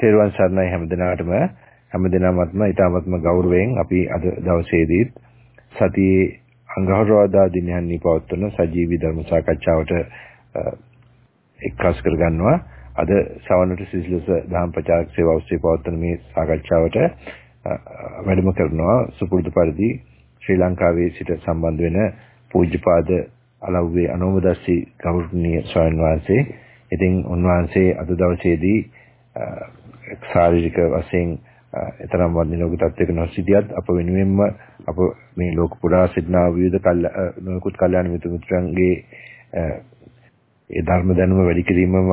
තෙරුවන් සරණයි හැමදිනාටම හැමදිනමත්ම ඊටමත්ම ගෞරවයෙන් අපි අද දවසේදී සතියේ අඟහරුවාදා දිනයන්හි පවත්වන සජීවී ධර්ම සාකච්ඡාවට එක්කාස් කරගන්නවා. අද සවනට සිසිලස දහම් ප්‍රචාරක සේවාව ඔස්සේ පවත්වන මේ සාකච්ඡාවට වැඩම කරනවා සුපුරුදු පරිදි ශ්‍රී ලංකාවේ සිට සම්බන්ධ වෙන පූජ්‍යපාද අලව්වේ අනෝමදස්සි ගෞරවනීය ස්වාමීන් වහන්සේ. ඉතින් උන්වහන්සේ අද දවසේදී ශාරීරික වශයෙන් එතරම් වර්ධනෝග තත්වයක නොසිටියත් අප වෙනුවෙන්ම අප මේ ලෝක පුරා සිටිනා විවිධ කල් නොයෙකුත් කල්යාණ මිත්‍ර මිත්‍රයන්ගේ ඒ ධර්ම දැනුම වැඩි කිරීමම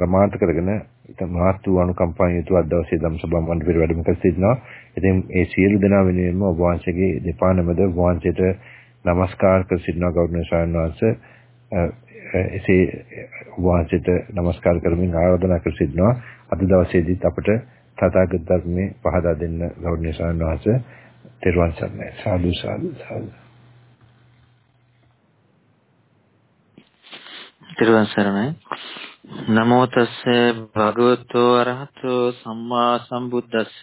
ප්‍රමාණිත කරගෙන ඉතින් මහත් වූ අනුකම්පාවෙන් යුතුව අද දවසේ ධම්සභා මණ්ඩපයේ වැඩම කර සිටිනවා. ඉතින් ඒ සියලු දෙනා වෙනුවෙන්ම ඔබ වහන්සේගේ දෙපා නමද ඔබ වහන්සේට নমස්කාර කර සිටිනවා ගෞරවනීය ස්වාමීන් වහන්සේ. එසේ වහන්සේට নমස්කාර කරමින් ආරාධනා කර සිටිනවා. අද දවසේදීත් අපට තථාගත ධර්මයේ පහදා දෙන්න ගෞරවනීය ස්වාමීන් වහන්සේ තෙරුවන් සරණයි. සාදු සාදු සාදු. තෙරුවන් සරණයි. නමෝ තස්සේ භගවතු අරහතෝ සම්මා සම්බුද්දස්ස.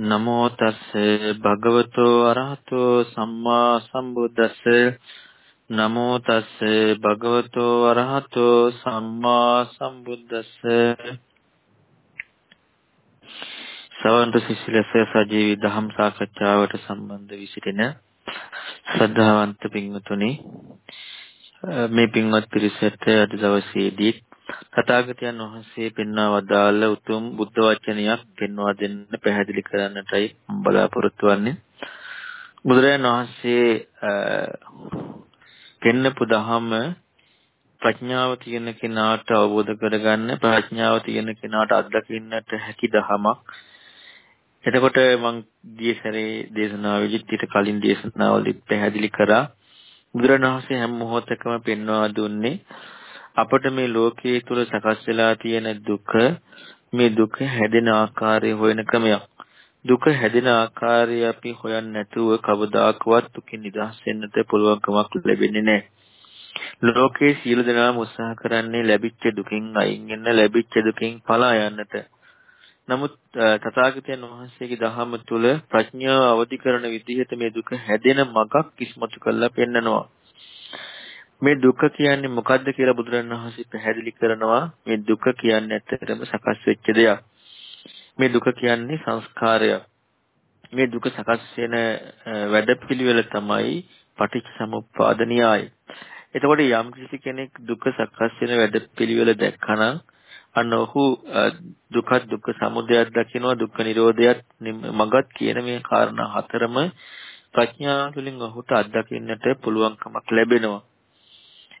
නමෝ තස්සේ භගවතු අරහතෝ සම්මා සම්බුද්දස්ස. නමෝ තස්සේ භගවතෝ අරහතෝ සම්මා සම්බුද්දස්ස. සවන්ත සිසිලස සජීවී දහම් සාකච්ඡාවට සම්බන්ධ වී සිටින ශ්‍රද්ධාවන්ත පින්වතුනි මේ පින්වත් පිරිසට අද දවසේදී තථාගතයන් වහන්සේ පෙන්වා වදාළ උතුම් බුද්ධ වචනයක් පෙන්වා දෙන්න පැහැදිලි කරන්නටයි බලාපොරොත්තු වෙන්නේ. බුදුරජාණන් වහන්සේ පෙන්නපු දහම ප්‍රඥාව තියෙන කෙනාට අවබෝධ කරගන්න ප්‍රඥාව තියෙන කෙනාට අත්දකින්නට හැකි දහමක්. එතකොට මම ගිය සැරේ දේශනාවෙදිත් ඊට කලින් දේශනාවලදී පැහැදිලි කරා බුදුරණවහන්සේ හැම මොහොතකම පෙන්වා දුන්නේ අපට මේ ලෝකයේ තුල සකස් වෙලා තියෙන දුක මේ දුක හැදෙන ආකාරය හොයන ක්‍රමයක්. දුක හැදෙන ආකාරය අපි හොයන්නේ නැතුව කවදාකවත් දුකින් නිදහස් වෙන්නට පුළුවන්කමක් ලැබෙන්නේ නැහැ. ලෝකයේ සියලු දෙනාම උත්සාහ කරන්නේ ලැබිච්ච දුකින් අයින් වෙන්න ලැබිච්ච දුකින් පලා යන්නට. නමුත් තථාගතයන් වහන්සේගේ දහම තුල ප්‍රඥාව අවදි කරන විදිහට මේ දුක හැදෙන මගක් කිස්මතු කරලා පෙන්නනවා. මේ දුක කියන්නේ මොකද්ද කියලා බුදුරණවහන්සේ පැහැදිලි කරනවා. මේ දුක කියන්නේ ඇත්තටම සකස් වෙච්ච දෙයක්. මේ දුක කියන්නේ සංස්කාරය. මේ දුක සකස් වෙන වැඩපිළිවෙල තමයි පටිච්චසමුප්පාද න්‍යාය. එතකොට යම් කිසි කෙනෙක් දුක සකස් වෙන වැඩපිළිවෙල දැක්කනම් අන්න ඔහු දුක දුක් සමුදයක් දකිනවා දුක්ඛ නිරෝධයත් මගත් කියන මේ කාරණා හතරම ප්‍රඥාව තුළින් ඔහුට අත්දකින්නට පුළුවන්කමක් ලැබෙනවා.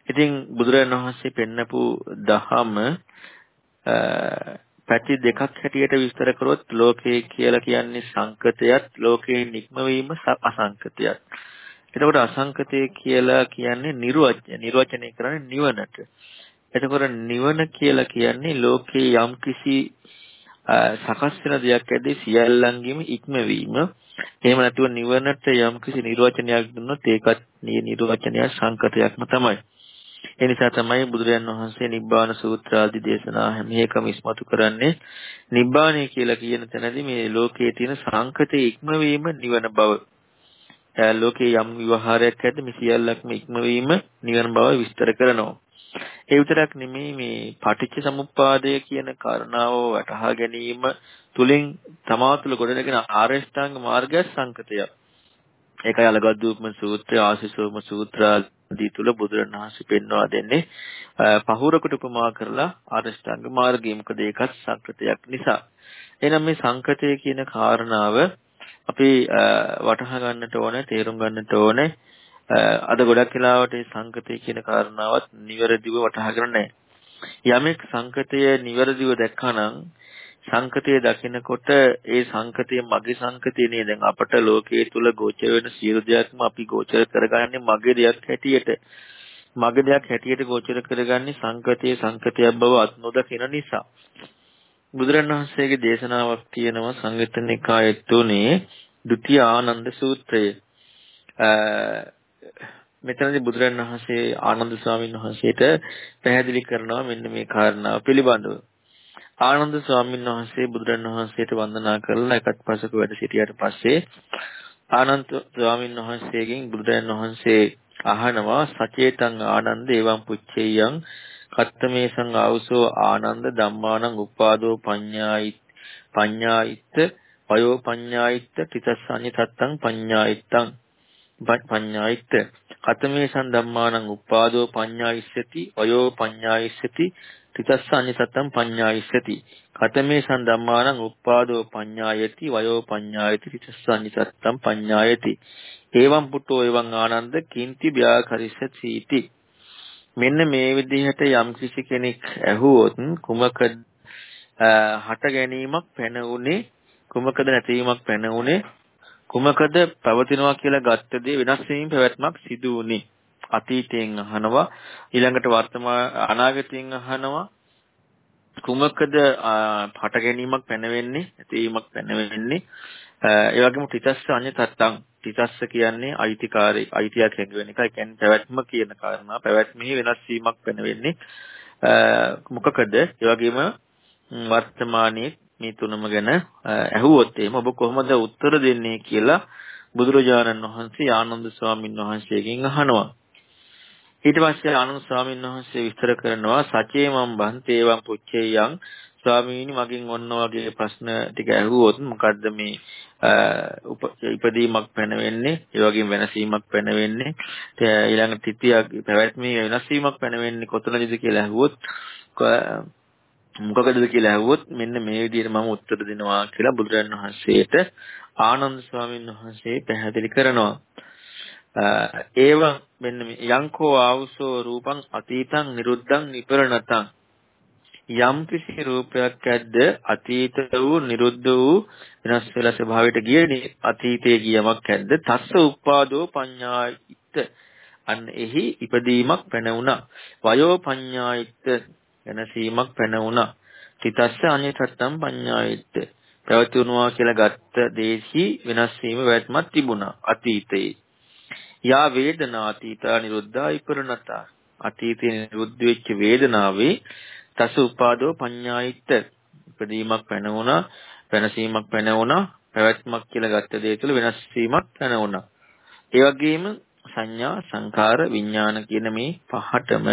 ඉතින් බුදුරජාණන් වහන්සේ පෙන්නපු දහම පැති දෙකක් හැටියට විස්තර කරොත් ලෝකේ කියලා කියන්නේ සංකතයත් ලෝකේ නික්මවීම අසංකතයත්. එතකොට අසංකතය කියලා කියන්නේ නිර්වචන නිර්වචනය කරන්නේ නිවනට. එතකොට නිවන කියලා කියන්නේ ලෝකේ යම්කිසි සකස් වෙන දෙයක් ඇදී සියල්ලංගෙම ඉක්මවීම. එහෙම නැතුව නිවනට යම්කිසි නිර්වචනයක් දුන්නොත් ඒකත් නිර්වචනය සංකතයක්ම තමයි. ඒ නිසා තමයි බුදුරජාන් වහන්සේ නිබ්බාන සූත්‍ර ආදී දේශනා හැම එකම ඉස්මතු කරන්නේ නිබ්බාණය කියලා කියන තැනදී මේ ලෝකයේ තියෙන සංකතේ ඉක්මවීම නිවන බව. ලෝකේ යම් විවහාරයක් ඇද්ද මේ සියල්ලක්ම ඉක්මවීම නිවන බව විස්තර කරනවා. ඒ විතරක් නෙමෙයි මේ පටිච්ච සමුප්පාදය කියන කාරණාව වටහා ගැනීම තුලින් තමා තුළ ගොඩනගෙන ආරෂ්ඨාංග මාර්ගය සංකතයක්. ඒකයි අලගද්දූපම සූත්‍රය ආශිසෝම සූත්‍ර ආදී තුල බුදුරණවහන්සේ පෙන්වා දෙන්නේ පහුරකට උපමා කරලා ආරෂ්ඨාංග මාර්ගය මොකද ඒකත් සංකතයක් නිසා. එහෙනම් මේ සංකතය කියන කාරණාව අපි වටහා ගන්නට ඕනේ තේරුම් ගන්නට ඕනේ අද ගොඩක් වෙලාවට මේ සංකතය කියන කාරණාවත් නිවැරදිව වටහා ගන්න නැහැ. යමෙක් සංකතය නිවැරදිව දැක්කනම් සංකතය දකිනකොට ඒ සංකතය මගේ සංකතය නේ. දැන් අපට ලෝකයේ තුල ගෝචර වෙන සියලු දෙයක්ම අපි ගෝචර කරගන්නේ මගේ දෙයක් හැටියට. මගේ දෙයක් හැටියට ගෝචර කරගන්නේ සංකතයේ සංකතයක් බව අත් නොදකින නිසා. බුදුරණවහන්සේගේ දේශනාවක් තියෙනවා සංයුත්ත නිකායේ තුනේ ဒုတိ ය ආනන්ද සූත්‍රය. මෙතනදී බුදුරණවහන්සේ ආනන්ද ස්වාමීන් වහන්සේට පැහැදිලි කරනවා මෙන්න මේ කාරණාව පිළිබඳව. ආනන්ද ස්වාමීන් වහන්සේ බුදුරන් වහන්සේට වන්දනා කරලා එකත් පසක වැඩ සිටියට පස්සේ ආනන්ද ස්වාමීන් වහන්සේගෙන් බුදුරන් වහන්සේ අහනවා සචේතං ආනන්ද එවං පුච්චේයං කත්තමේසං ආවුසෝ ආනන්ද ධම්මානං උපාදෝ පඤ්ඤායි පඤ්ඤායිත්ත වයෝ පඤ්ඤායිත්ත තිතස්සඤ්ඤ තත්තං පඤ්ඤායිත්තං පඤ්ඤායිත්ත කතමේසං ධම්මානං උපාදෝ පඤ්ඤායිස්සති වයෝ පඤ්ඤායිස්සති තිතස්ස අනිසත්තම් පඤ්ඤායිස්සති. කතමේ සම්ධම්මානං උප්පාදෝ පඤ්ඤායති වයෝ පඤ්ඤායති තිතස්ස අනිසත්තම් පඤ්ඤායති. එවං පුට්ටෝ එවං ආනන්ද කිංති ව්‍යාකරිස්සති. මෙන්න මේ විදිහට යම් කිසි කෙනෙක් ඇහුවොත් කුමක හට ගැනීමක් පැන උනේ කුමකද නැතිවීමක් පැන උනේ කුමකද පවතිනවා කියලා ගත්ත දේ වෙනස් වීම පැවැත්මක් සිදු වුනේ අතීතයෙන් අහනවා ඊළඟට වර්තමාන අනාගතයෙන් අහනවා කුමකද හට ගැනීමක් පැනවෙන්නේ නැතිවීමක් පැනවෙන්නේ ඒ වගේම තිතස්ස අඤ්‍ය තත්තං තිතස්ස කියන්නේ අයිතිකාරී අයිතියක් හැඟවෙන එක. ඒ කියන්නේ පැවැත්ම කියන කාරණා. පැවැත්මෙහි වෙනස් වීමක් වෙනවෙන්නේ මොකකද? ඒ වගේම වර්තමානයේ මේ තුනම ගැන ඇහුවොත් එහෙම ඔබ කොහොමද උත්තර දෙන්නේ කියලා බුදුරජාණන් වහන්සේ ආනන්ද ස්වාමීන් වහන්සේගෙන් අහනවා. ඊට පස්සේ ආනන්ද ස්වාමීන් වහන්සේ විස්තර කරනවා සචේ මම් බන්තේවම් පුච්චේයං ස්වාමීනි මගෙන් ඔන්න වගේ ප්‍රශ්න ටික ඇහුවොත් මොකද්ද මේ ඉපදීමක් පැනවෙන්නේ? ඒ වගේම වෙනසීමක් පැනවෙන්නේ? ඊළඟ තිතියක් පැවැත්මේ වෙනසීමක් පැනවෙන්නේ කොතනද කියලා ඇහුවොත් මොකකටද කියලා ඇහුවොත් මෙන්න මේ විදිහට මම උත්තර දෙනවා කියලා බුදුරජාණන් වහන්සේට ආනන්ද ස්වාමීන් වහන්සේ පැහැදිලි කරනවා. ඒව මෙන්න යංකෝ ආවුසෝ රූපං අතීතං නිරුද්ධං නිපරණතං යම් කිසි රූපයක් ඇද්ද අතීත වූ නිරුද්ධ වූ වෙනස් වෙලා ස්වභාවයට ගියනේ අතීතයේ ගියමක් ඇද්ද තස්ස උපාදෝ පඤ්ඤායිත අන්න එහි ඉපදීමක් පැන වුණා වයෝ පඤ්ඤායිත වෙනසීමක් පැන වුණා. තිතස්ස අඤ්ඤතත්තම් පඤ්ඤායිත්ත. පැවතුණුවා කියලා ගත්ත දේහි වෙනස් වීම වැටමක් තිබුණා අතීතයේ. යා වේදනා අතීතා නිරුද්ධා ඉපරණතා. අතීතයේ නිරුද්ධ වෙච්ච වේදනාවේ තස උපාදෝ පඤ්ඤායිත්ත. ඉපදීමක් පැන වුණා, වෙනසීමක් පැන වුණා, පැවැත්මක් කියලා ගත්ත දේ තුළ වෙනස් වීමක් පැන වුණා. ඒ වගේම සංඥා සංකාර විඥාන කියන මේ පහටම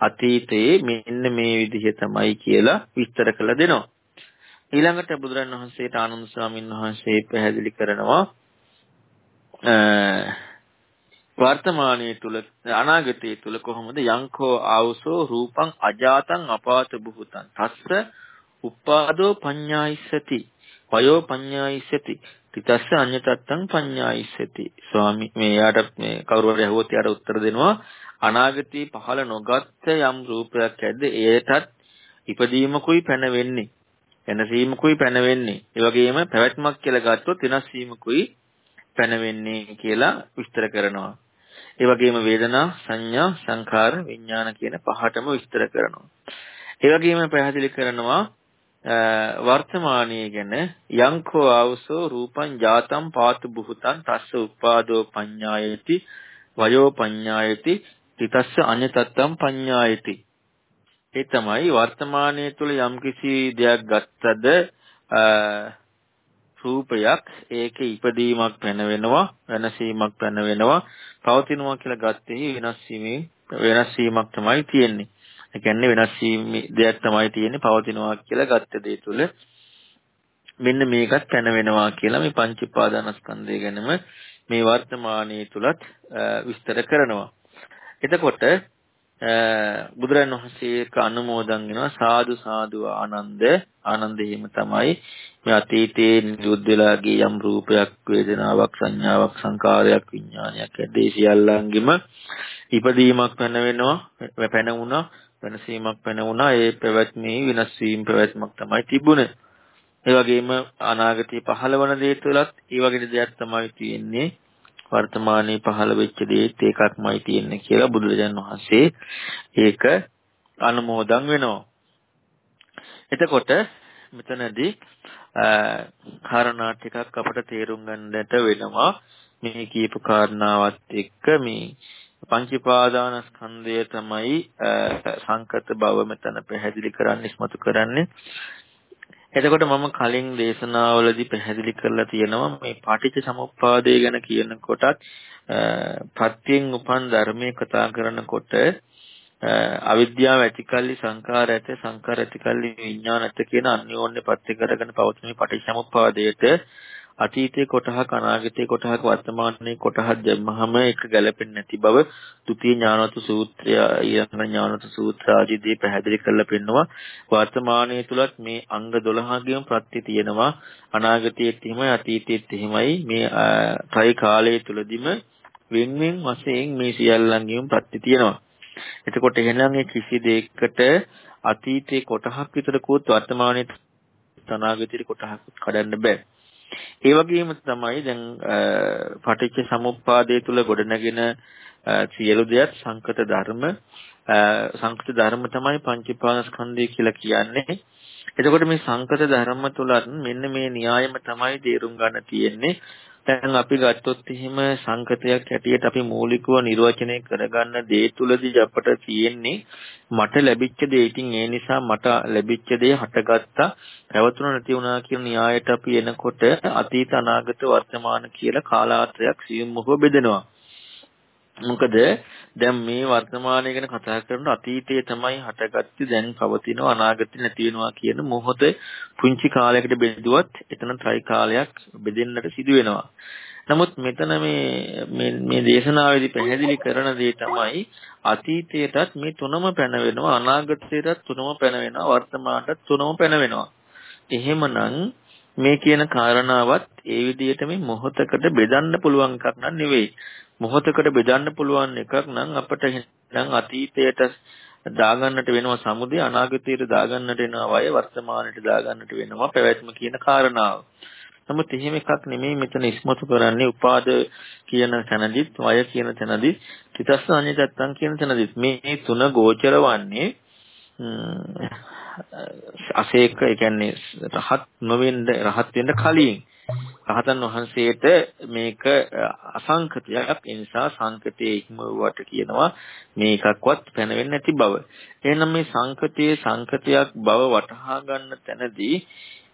අතීතයේ මෙන්න මේ විදිහ තමයි කියලා විස්තර කළ දෙනවා. ඊළඟට බුදුරන් වහන්සේට ආනන්ද ස්වාමීන් වහන්සේ පැහැදිලි කරනවා වර්තමානයේ තුල අනාගතයේ තුල කොහොමද යංකෝ ආවසෝ රූපං අජාතං අපාත බුහතං? තස්ස උපාදෝ පඤ්ඤායිසති. වයෝ පඤ්ඤායිසති. තිතස්ස අඤ්ඤතත්තං පඤ්ඤායිසති. ස්වාමි මේ යාට මේ කවුරු හරි අහුවොත් යාට උත්තර දෙනවා. අනාගතේ පහළ නොගත් යම් රූපයක් ඇද්ද එයටත් ඉපදීමකුයි පැන වෙන්නේ වෙනසීමකුයි පැන වෙන්නේ ඒ වගේම පැවැත්මක් කියලා ගත්තොත් වෙනස් වීමකුයි පැන වෙන්නේ කියලා විස්තර කරනවා. ඒ වගේම වේදනා සංඥා සංඛාර විඥාන කියන පහටම විස්තර කරනවා. ඒ වගේම පැහැදිලි කරනවා වර්තමානයේ ගැන යංකෝ ආවසෝ රූපං ජාතම් පාතු බුහතං තස්ස උපාදෝ පඤ්ඤායති වයෝ පඤ්ඤායති තිතස්ස අඤ්ඤතත්තම් පඤ්ඤායති. ඒ තමයි වර්තමානයේ තුල යම්කිසි දෙයක් ගත්තද රූපයක් ඒකේ ඉපදීමක් පැන වෙනවා වෙනසීමක් පැන වෙනවා පවතිනවා කියලා ගත්තේ වෙනස් වීමේ වෙනස් වීමක් තමයි තියෙන්නේ. ඒ කියන්නේ වෙනස් වීම දෙයක් තමයි තියෙන්නේ පවතිනවා කියලා ගත්ත දේ තුල මෙන්න මේකත් පැන වෙනවා කියලා මේ පංච උපාදානස්කන්ධය ගැනම මේ වර්තමානයේ තුලත් විස්තර කරනවා. එතකොට බුදුරන් වහන්සේක අනුමෝදන් වෙනවා සාදු සාදු ආනන්ද. ආනන්ද හිම තමයි මේ අතීතයේ නිරුද්ධ වෙලා ගිය යම් රූපයක් වේදනාවක් සංඥාවක් සංකාරයක් විඥානයක් ඇද්දේ සියල්ලංගෙම ඉපදීමක් පැන වෙනවා පැන වුණා වෙනසීමක් වෙන වුණා. ඒ පැවැත්මේ වෙනස් වීම පැවැත්මක් තමයි තිබුණේ. ඒ වගේම අනාගතයේ පහළ වන දේ තුළත් ඒ වගේ දෙයක් තමයි තියෙන්නේ. වර්තමානයේ පහළ වෙච්ච දේත් ඒකක්මයි තියෙන්නේ කියලා බුදුරජාණන් වහන්සේ ඒක අනුමෝදන් වෙනවා. එතකොට මෙතනදී කාරණා ටිකක් අපට තේරුම් ගන්නට වෙනවා. මේ කියපු කාරණාවත් එක්ක මේ පංචීපාදානස්කන්ධය තමයි සංකත බව මෙතන පැහැදිලි කරන්නේ ඉස්මතු කරන්නේ. එතකොට මම කලින් දේශනාවලදී පැහැදිලි කරලා තියෙනවා මේ පාටිච්ච සමුප්පාදය ගැන කියනකොටත් ප්‍රත්‍යයෙන් උපන් ධර්මයේ කතා කරනකොට අවිද්‍යාව ඇතිකල්ලි සංකාර ඇත සංකාර ඇතිකල්ලි විඥාන ඇත කියන අන්‍යෝන්‍ය පත්‍ය කරගෙන පවතින පටිච්චසමුප්පාදයට අතීතේ කොටහක් අනාගතේ කොටහක් වර්තමානයේ කොටහක් දැම්මහම එක ගැලපෙන්නේ නැති බව ဒုတိ ය ඥානවතු සූත්‍රය ඊළඟ ඥානවතු සූත්‍ර ආදීදී පැහැදිලි කරලා පෙන්නවා. වර්තමානයේ තුලත් මේ අංග 12ගෙම ප්‍රත්‍ය තියෙනවා. අනාගතයේත් එහෙමයි අතීතයේත් එහෙමයි. මේ ත්‍රි කාලය තුලදීම වෙන් වෙන් වශයෙන් මේ සියල්ලංගෙම ප්‍රත්‍ය තියෙනවා. එතකොට එහෙනම් මේ කිසි දෙයකට අතීතේ කොටහක් විතරකුත් වර්තමානයේ අනාගතයේ කොටහක් කඩන්න බෑ. ඒ වගේම තමයි දැන් පටිච්ච සමුප්පාදයේ තුල ගොඩනගෙන සියලු දෙයක් සංකත ධර්ම සංකත ධර්ම තමයි පංචපාස්කන්ධය කියලා කියන්නේ. එතකොට මේ සංකත ධර්ම තුලත් මෙන්න මේ න්‍යායම තමයි තේරුම් ගන්න තියෙන්නේ. දැන් අපි ගත්තොත් එහෙම සංකතයක් හැටියට අපි මූලිකව නිර්වචනය කරගන්න දේ තුලදී අපට තියෙන්නේ මට ලැබිච්ච දේ. ඉතින් ඒ නිසා මට ලැබිච්ච දේ හටගත්තා. පැවතුන නැති වුණා කියන න්‍යායට අපි එනකොට අතීත අනාගත වර්තමාන කියලා කාලාත්‍රයක් සියුම්ව බෙදෙනවා. මොකද දැන් මේ වර්තමානය ගැන කතා කරන අතීතයේ තමයි හටගත්තේ දැන් පවතිනවා අනාගතේ නැති වෙනවා කියන මොහොත පුංචි කාලයකට බෙදුවත් එතන ත්‍රි කාලයක් බෙදෙන්නට සිදු වෙනවා. නමුත් මෙතන මේ මේ මේ දේශනාවේදී පැහැදිලි කරන දේ තමයි අතීතයටත් මේ තුනම පැන වෙනවා අනාගතයටත් තුනම පැන වෙනවා වර්තමානටත් තුනම පැන වෙනවා. එහෙමනම් මේ කියන කාරණාවත් ඒ විදිහට මේ මොහොතකට බෙදන්න පුළුවන් එකක් නන් නෙවෙයි. මොහොතකට බෙදන්න පුළුවන් එකක් නම් අපිට නම් අතීතයට දාගන්නට වෙනවා සමුදය අනාගතයට දාගන්නට වෙනවා වය වර්තමානයට දාගන්නට වෙනවා පැවැත්ම කියන කාරණාව. නමුත් එහෙම එකක් නෙමෙයි මෙතන ඉස්මතු කරන්නේ උපාද කියන තැනදිත් වය කියන තැනදිත් තිතස්ස අඤ්ඤතත්තං කියන තැනදිත් මේ තුන ගෝචර වන්නේ අසේක ඒ කියන්නේ රහත් නොවෙන්න රහත් වෙන්න කලින් රහතන් වහන්සේට මේක අසංකතයක් ඒ නිසා සංකතයේ ඉක්මවුවට කියනවා මේකක්වත් පැනවෙන්නේ නැති බව. එහෙනම් මේ සංකතයේ සංකතයක් බව වටහා ගන්න තැනදී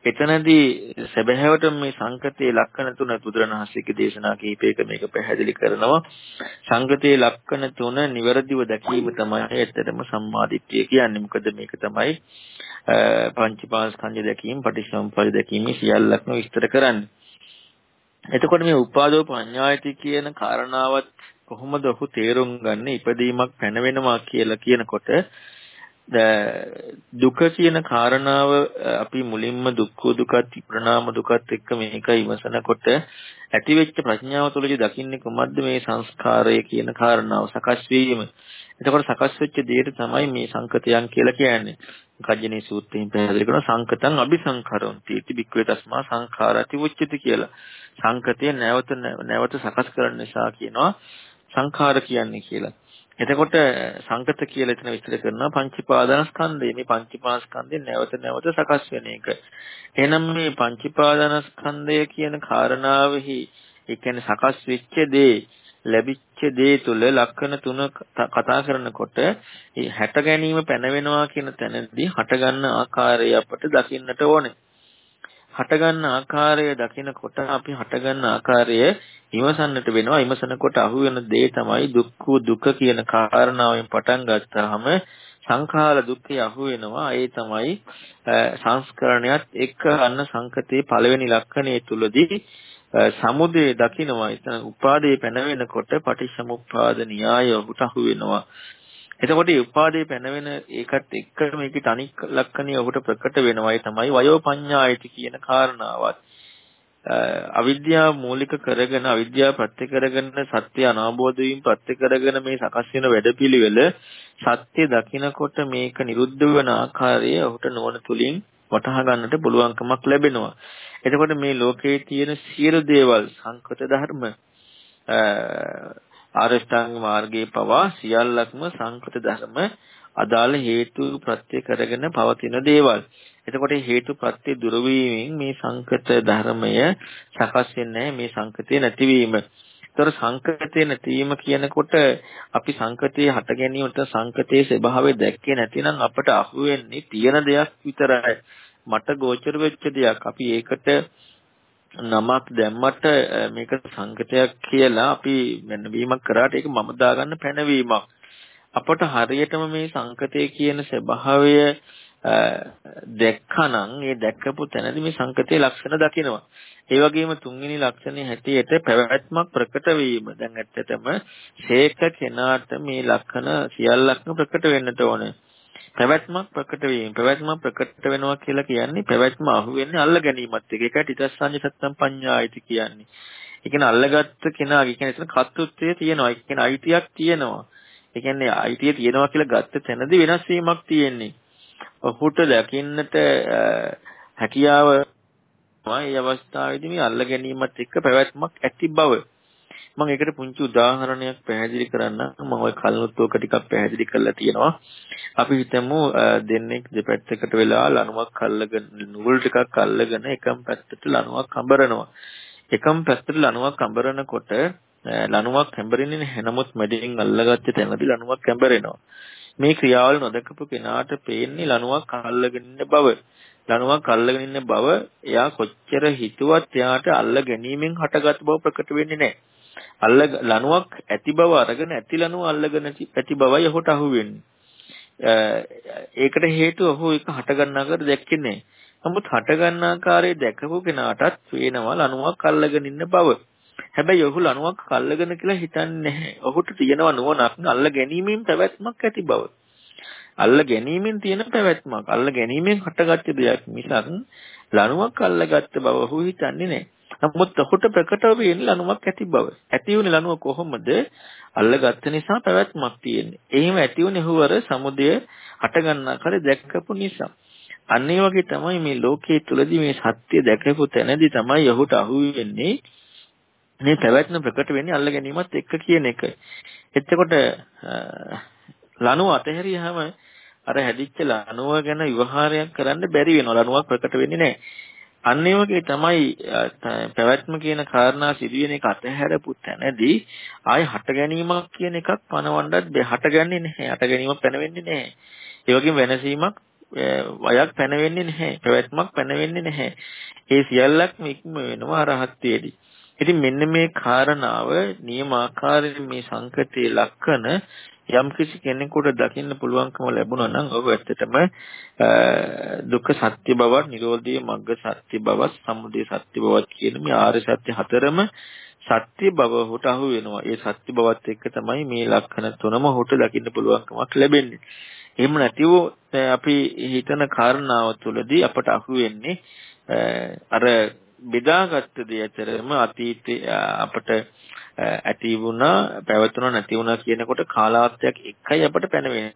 එතනදී සැබෑවට මේ සංකතයේ ලක්ෂණ තුන බුදුරණවහන්සේගේ දේශනා කිහිපයක මේක පැහැදිලි කරනවා. සංකතයේ ලක්ෂණ තුන නිවැරදිව දැකීම තමයි ඇත්තටම සම්මාදිට්ඨිය කියන්නේ. මොකද මේක තමයි පංචපාස්කන්ධය දැකීම, පටිච්චසමුප්පාද දැකීම සියල්ලක්ම විස්තර කරන්නේ. එතකොට මේ උපාදෝ පඤ්ඤායති කියන කාරණාවත් කොහොමද ඔහු තේරුම් ගන්න ඉපදීමක් පැන වෙනවා කියලා කියනකොට දුක කියන කාරණාව අපි මුලින්ම දුක්ඛ දුකත් ප්‍රණාම දුකත් එක්ක මේක ඉවසනකොට ඇතිවෙච්ච ප්‍රඥාව තුළදී දකින්නේ කොහොමද මේ සංස්කාරය කියන කාරණාව සකස් වීම. එතකොට සකස් වෙච්ච දෙයට තමයි මේ සංකතයන් කියලා කියන්නේ. කජ්ජනේ සූත්‍රයෙන් පැහැදිලි කරන සංකතං අபிසංකරොන්ති इति භික්ඛවේ තස්මා සංඛාරති උච්චති කියලා. සංකතය නැවත නැවත සකස් කරන නිසා කියනවා සංඛාර කියන්නේ කියලා. එතකොට සංකත කියලා එතන විස්තර කරනවා පංචීපාදානස්කන්ධය. මේ පංචීපාස්කන්ධය නැවත නැවත සකස් වෙන එක. එහෙනම් මේ පංචීපාදානස්කන්ධය කියන කාරණාවෙහි ඒ කියන්නේ සකස් වෙච්ච දේ ලැබිච්ච දේ තුල ලක්ෂණ තුන කතා කරනකොට ඒ හැට ගැනීම පැන වෙනවා කියන තැනදී හටගන්න ආකාරය අපට දකින්නට ඕනේ. හටගන්න ආකාරය දකිනකොට අපි හටගන්න ආකාරය ඉවසන්නට වෙනවා. ඉවසනකොට අහුවෙන දේ තමයි දුක්ඛ දුක කියන කාරණාවෙන් පටන් ගත්තාම සංඛාර දුක්ඛය අහු වෙනවා ඒ තමයි සංස්කරණයත් එක්ක අන්න සංකතේ පළවෙනි ලක්ෂණය තුලදී සමුදේ දකින්නවා එතන උපාදේ පැන වෙනකොට පටිච්චසමුප්පාද න්‍යාය ඔහුට අහු වෙනවා. එතකොට මේ උපාදේ පැනවෙන ඒකත් එක්ක මේකේ තනි ලක්ෂණිය ඔහුට ප්‍රකට වෙනවා. ඒ තමයි වයෝ පඤ්ඤායති කියන කාරණාවත්. අවිද්‍යාව මූලික කරගෙන අවිද්‍යාව ප්‍රත්‍ය කරගෙන සත්‍ය අනාබෝධ වීම ප්‍රත්‍ය කරගෙන මේ සකස් වෙන වැඩපිළිවෙල සත්‍ය දකිනකොට මේක නිරුද්ධ වෙන ආකාරය ඔහුට නොවන තුලින් වටහා ගන්නට පුළුවන්කමක් ලැබෙනවා. එතකොට මේ ලෝකයේ තියෙන සියලු දේවල් සංකත ධර්ම ආරෂ්ඨාංග මාර්ගයේ පවා සියල්ලක්ම සංකත ධර්ම අදාළ හේතු ප්‍රත්‍ය කරගෙන පවතින දේවල්. එතකොට හේතු ප්‍රත්‍ය දුර මේ සංකත ධර්මය සකස් වෙන්නේ මේ සංකතේ නැතිවීම. ඒතර සංකතේ නැතිවීම කියනකොට අපි සංකතේ හට ගැනීමට සංකතේ ස්වභාවය දැක්කේ නැතිනම් අපට අහුවෙන්නේ තියෙන දෙයක් විතරයි. මට ගෝචර වෙච්ච දෙයක්. අපි ඒකට නමක් දැම්මට මේක සංකතයක් කියලා අපි වෙනවීමක් කරාට ඒක මම දාගන්න පැනවීමක්. අපට හරියටම මේ සංකතය කියන ස්වභාවය දැක්කනම් ඒ දැක්කපු තැනදී මේ සංකතයේ ලක්ෂණ දකිනවා. ඒ වගේම තුන්වෙනි ලක්ෂණය හැටියට පැවැත්මක් ප්‍රකට වීම. දැන් ඇත්තටම ශේක කෙනාට මේ ලක්ෂණ සියල්ලක්ම ප්‍රකට වෙන්නට ඕනේ. පැවැත්මක් ප්‍රකට වීම. පැවැත්මක් ප්‍රකට වෙනවා කියලා කියන්නේ පැවැත්ම අහු වෙන්නේ අල්ල ගැනීමත් එක්ක. ඒකයි තිතස්සඤ්ඤ සත්තම් පඤ්ඤායිති කියන්නේ. ඒ කියන්නේ අල්ලගත්ත කෙනා, ඒ කියන්නේ එතන කර්තෘත්වය තියෙනවා. ඒ කියන්නේ අයිතියක් තියෙනවා. ඒ කියන්නේ අයිතිය තියෙනවා කියලා ගත්ත තැනදී වෙනස් වීමක් තියෙන්නේ. ඔහුට දකින්නට හැකියාව මේ අවස්ථාවේදී මේ අල්ල ගැනීමත් එක්ක පැවැත්මක් ඇති බව මම ඒකට පුංචි උදාහරණයක් පැහැදිලි කරන්න මම ওই කලිනුත් ඔක ටිකක් පැහැදිලි කරලා තියෙනවා. අපි හිතමු දෙන්නෙක් දෙපැත්තකට වෙලා ලණුවක් අල්ලගෙන නූල් ටිකක් අල්ලගෙන එකම පැත්තට ලණුවක් අඹරනවා එකම පැත්තට ලණුවක් අඹරනකොට ලණුවක් හැඹරෙන්නේ නැහැ. නමුත් මැදින් අල්ලගත්ත තැනදී ලණුවක් හැඹරෙනවා. මේ ක්‍රියාවල නොදකපු කෙනාට පේන්නේ ලණුවක් අල්ලගෙන ඉන්න බව. ලණුවක් අල්ලගෙන ඉන්න බව එයා කොච්චර හිතුවත් එයාට අල්ල ගැනීමෙන් හටගත් බව ප්‍රකට වෙන්නේ නැහැ. අල්ල ලණුවක් ඇති බව අරගෙන ඇති ලණුව අල්ලගෙන ඇති බවයි ඔහුට අහුවෙන්නේ. ඒකට හේතුව ඔහු ඒක හට ගන්නාකර දැක්කේ නැහැ. නමුත් හට ගන්නාකාරයේ දැකපු කෙනාටත් පේනවා ලණුවක් අල්ලගෙන ඉන්න බව. හැබැයි ඔහු ලණුවක් අල්ලගෙන කියලා හිතන්නේ නැහැ. ඔහුට තියෙනවා නුවණක් අල්ල ගැනීමෙන් පැවැත්මක් ඇති බව. අල්ල ගැනීමෙන් තියෙන පැවැත්මක් අල්ල ගැනීමෙන් හටගත්ත දෙයක් මිසක් ලණුවක් අල්ලගත්ත බව ඔහු හිතන්නේ නැහැ. නමුත් ඔහුට ප්‍රකටව වෙන්නේ ලණුවක් ඇති බව. ඇති වුණේ ලණුව කොහොමද? අල්ලගත්ත නිසා පැවැත්මක් තියෙන්නේ. එහෙම ඇති වුණේ හුවර සමුදය හට ගන්නා කල දැක්කපු නිසා. අන්න ඒ වගේ තමයි මේ ලෝකයේ තුලදී මේ සත්‍ය දැකපු තැනදී තමයි ඔහුට අහු වෙන්නේ මේ පැවැත්ම ප්‍රකට වෙන්නේ අල්ල ගැනීමත් එක්ක කියන එක. එතකොට ලණුව අතහැරියාම අර හැදිච්ච ලණුව ගැන විවහාරයක් කරන්න බැරි වෙනවා. ලණුවක් ප්‍රකට වෙන්නේ නැහැ. අන්න ඒ වගේ තමයි පැවැත්ම කියන කාරණා සිදුවෙන එක අතහැරපු තැනදී ආය හට ගැනීමක් කියන එකක් පනවන්නත් හටගන්නේ නැහැ. හට ගැනීමක් පැනවෙන්නේ නැහැ. ඒ වගේම වෙනසීමක් වයක් පැනවෙන්නේ නැහැ. පැවැත්මක් පැනවෙන්නේ නැහැ. ඒ සියල්ලක්ම ඉක්ම වෙනවා රහත්ත්වයේදී. ඉතින් මෙන්න මේ කාරණාව නියමාකාරයෙන් මේ සංකතයේ ලක්කන යම් කිසි කෙනෙකුට දකින්න පුළුවන්කම ලැබුණා නම් ඔබ ඇත්තටම දුක්ඛ සත්‍ය බවත්, නිරෝධයේ මග්ග සත්‍ය බවත්, සමුදය සත්‍ය බවත් කියන මේ ආර්ය සත්‍ය හතරම සත්‍ය බව හොට අහු වෙනවා. ඒ සත්‍ය බවත් එක්ක තමයි මේ ලක්ෂණ තුනම හොට දකින්න පුළුවන්කමක් ලැබෙන්නේ. එහෙම නැතිව අපි හිතන කාරණාව තුළදී අපට අහු වෙන්නේ අර බෙදාගත්ත දේ අතරම අතීතයේ අපට ඇති වුණා පැවතුණා නැති වුණා කියනකොට කාලාර්ථයක් එකයි අපට පැනවෙන්නේ.